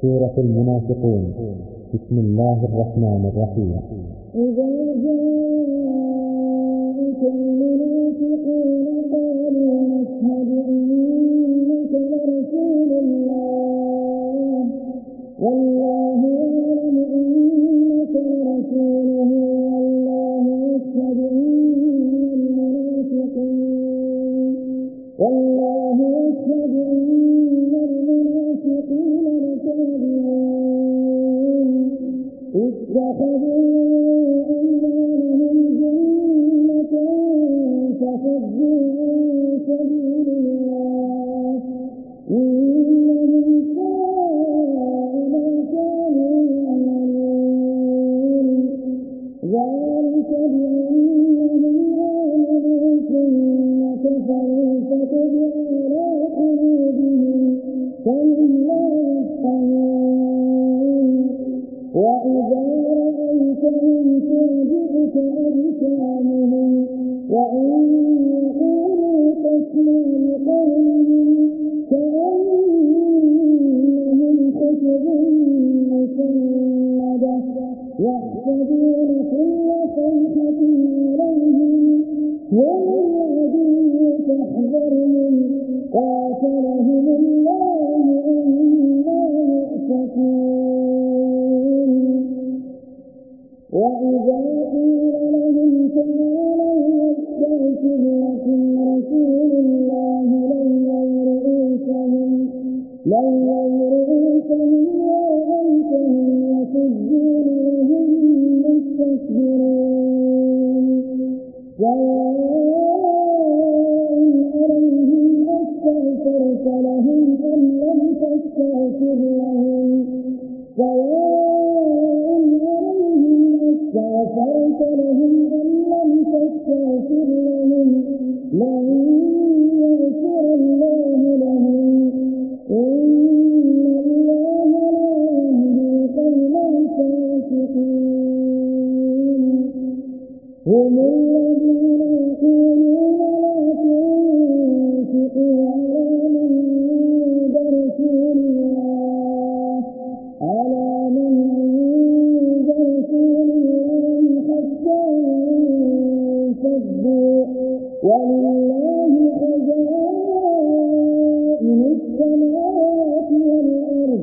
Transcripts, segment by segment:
سورة المنافقون. بسم الله الرحمن الرحيم. إذا جاءك المنافقون قالوا نشهد إنك لرسول الله. والله اتخذوا أيمانهم جنة فصدوا تعجبك أجسامهم وإن يقولوا تسمع لقولهم كأنهم خشب مسندة يحسبون كل صيحة عليهم لووا رؤوسهم ورأيتهم يصدون وهم مستكبرون سواء عليهم أستغفرت لهم أم لم تستغفر لهم سواء عليهم أستغفرت لهم أم لم تستغفر لهم لن يغفر الله لهم هم الذين يقولون لا تنفقوا على من عند رسول الله على من عند رسول الله حتى ينفضوا ولله خزائن السماوات والأرض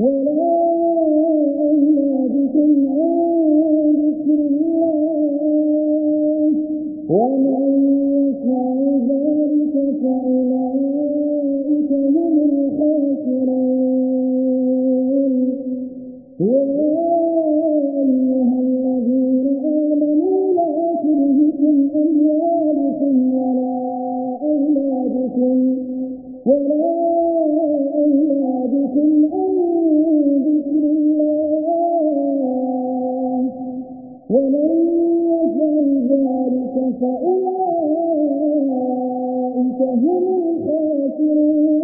ولا أموالكم ولا أولادكم ولا أولادكم عن ذكر الله. ومن يفعل ذلك فأولئك هم الخاسرون.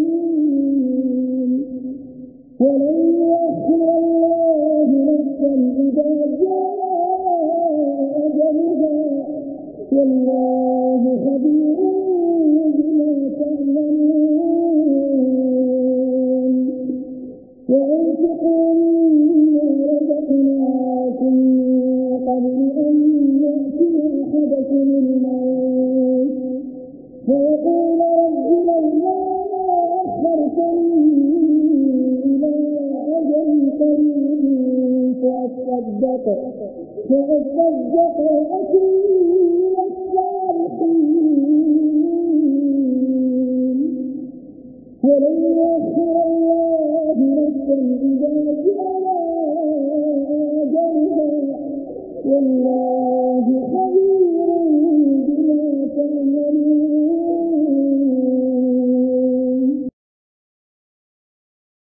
فيقول رب فأصدق فأصدق وأكن من الصالحين ولن يؤخر الله نفسا إذا جاء أجلها والله